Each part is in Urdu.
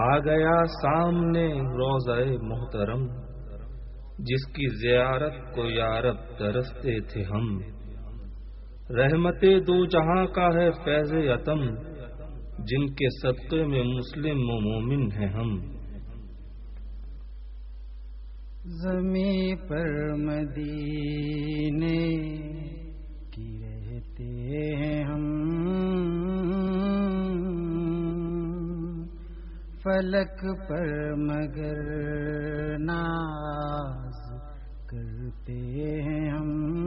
آ گیا سامنے روزہ محترم، جس کی زیارت کو یارب ترستے تھے ہم۔ رحمت دو جہاں کا ہے فیض یتم، جن کے صدقے میں مسلم و مومن ہیں ہم۔ زمیں پر مدینے کی رہتے ہیں ہم۔ فلک پر مگر ناز کرتے ہیں ہم۔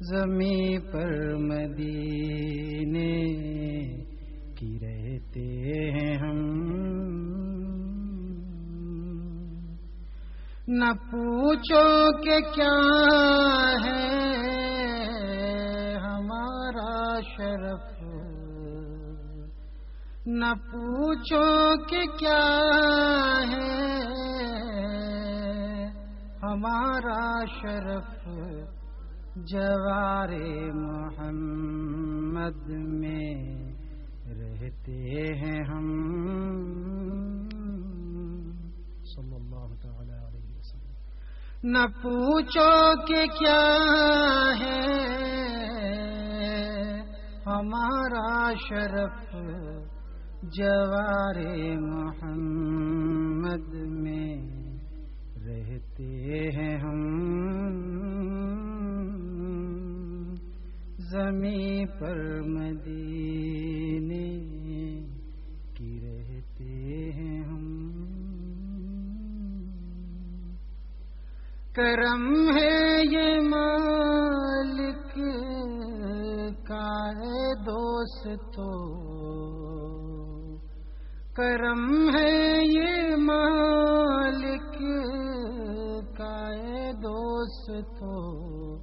زمیں پر مدینے کی رہتے ہیں ہم۔ نہ پوچھو کہ کیا ہے نہ پوچھو کہ کیا ہے۔ ہمارا شرف جوار محمد میں رہتے ہیں ہم۔ صلی اللہ تعالی علیہ وسلم۔ نہ پوچھو کہ کیا ہے۔ ہمارا شرف جوار محمد میں رہتے ہیں ہم۔ زمیں پر مدینے کی رہتے ہیں ہم۔ کرم ہے یہ مالک کا ہے دوست تو کرم ہے یہ مالک کا دوست تو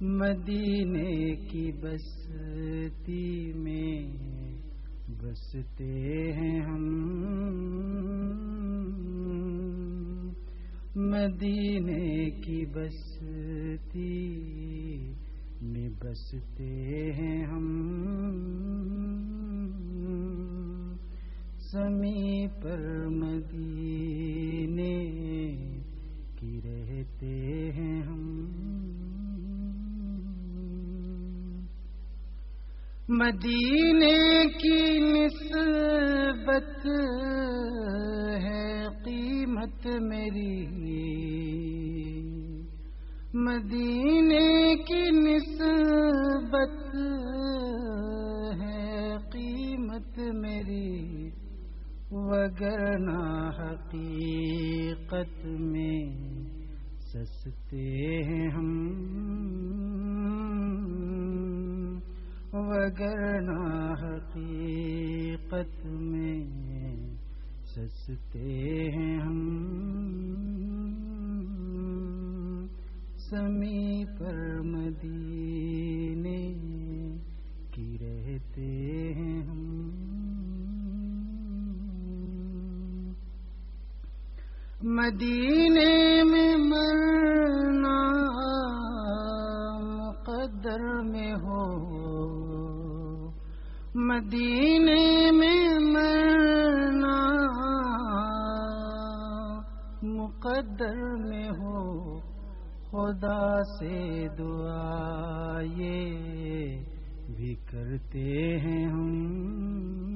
مدینے کی بستی میں بستے ہیں ہم۔ مدینے کی بستی میں بستے ہیں ہم۔ سمی پر مدینے کی رہتے ہیں ہم۔ مدینے کی نسبت ہے قیمت میری۔ مدینے کی نسبت ہے قیمت میری۔ وگرنا حقیقت میں سستے ہیں ہم۔ وگرنا حقیقت میں سستے ہیں ہم۔ سمی پر مدینے کی رہتے ہیں ہم۔ مدینے میں مرنا مقدر میں ہو۔ مدینے میں مرنا مقدر میں ہو۔ خدا سے دعا یہ بھی کرتے ہیں ہم۔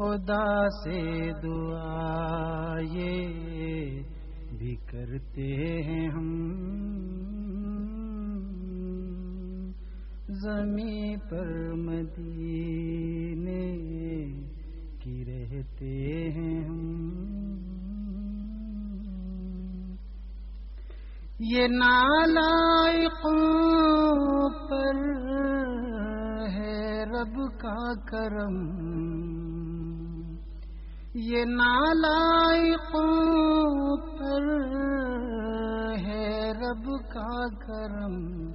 خدا سے دعا یہ بھی کرتے ہیں ہم۔ زمیں پر مدینے کی رہتے ہیں ہم۔ یہ نالائقوں پر ہے رب کا کرم۔ یہ نالائقوں پر ہے رب کا کرم۔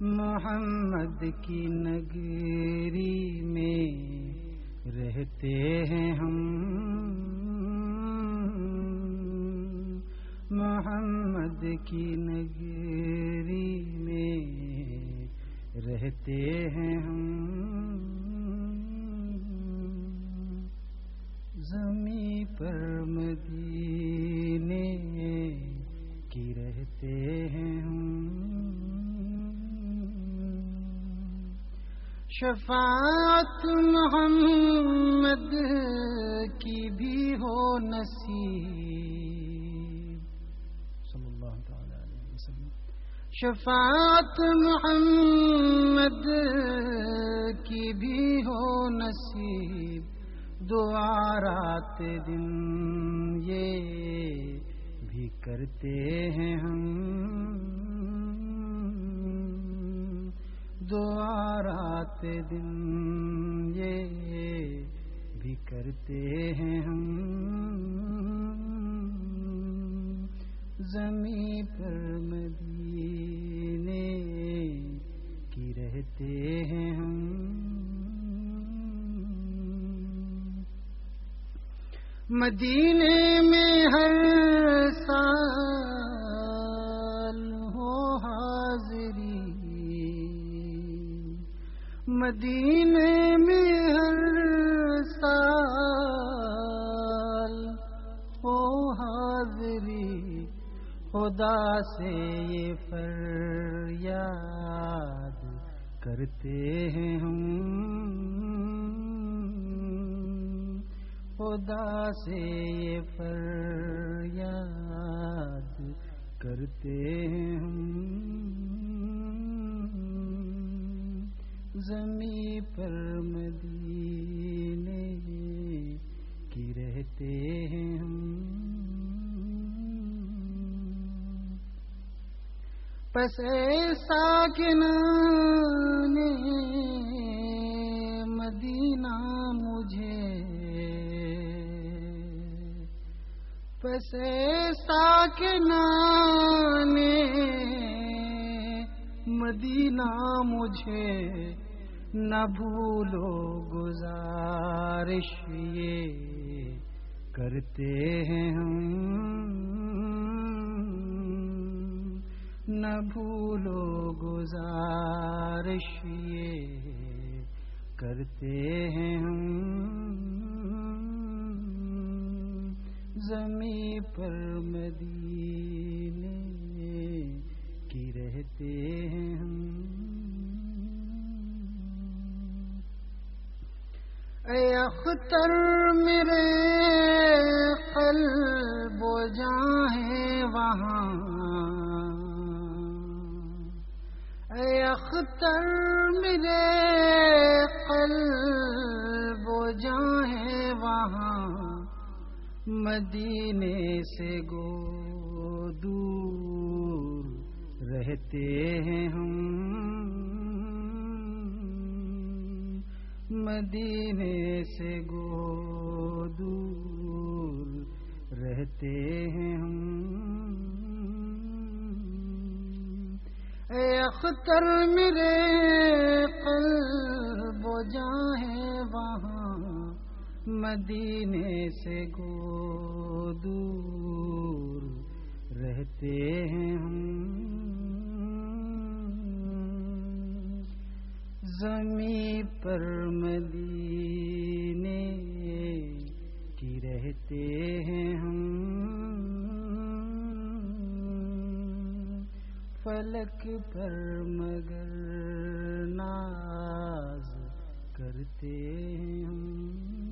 محمد کی نگری میں رہتے ہیں ہم۔ محمد کی نگری میں رہتے ہیں ہم۔ پر مدینے کی رہتے ہیں ہم۔ شفاعت محمد کی بھی ہو نصیب۔ صلی اللہ تعالی علیہ وسلم۔ شفاعت محمد کی بھی ہو نصیب۔ دعا رات دن یہ بھی کرتے ہیں ہم۔ دعا رات دن یہ بھی کرتے ہیں ہم۔ زمیں پر مدینے کی رہتے ہیں ہم۔ مدینے میں ہر سال ہو حاضری۔ مدینے میں ہر سال ہو حاضری۔ خدا سے یہ فریاد کرتے ہیں ہم۔ خدا سے یہ فریاد کرتے ہیں ہم۔ زمیں پر مدینے کی رہتے ہیں ہم۔ پس ایسا مدینہ پس ایسا کہ مدینہ مجھے نہ بھولو گزارش یہ کرتے ہیں ہم۔ نہ بھولو گزارش یہ کرتے ہیں ہم۔ زمیں پر مدینے کی رہتے ہیں ہم۔ اے اختر میرے قلب و جاں ہے وہاں۔ اے اختر میرے قلب مدینے سے گو دور رہتے ہیں ہم۔ مدینے سے گو دور رہتے ہیں ہم۔ اے اختر میرے قلب و جاں ہے وہاں مدینے سے گو دور رہتے ہیں ہم۔ زمیں پر مدینے کی رہتے ہیں ہم۔ فلک پر مگر ناز کرتے ہیں ہم۔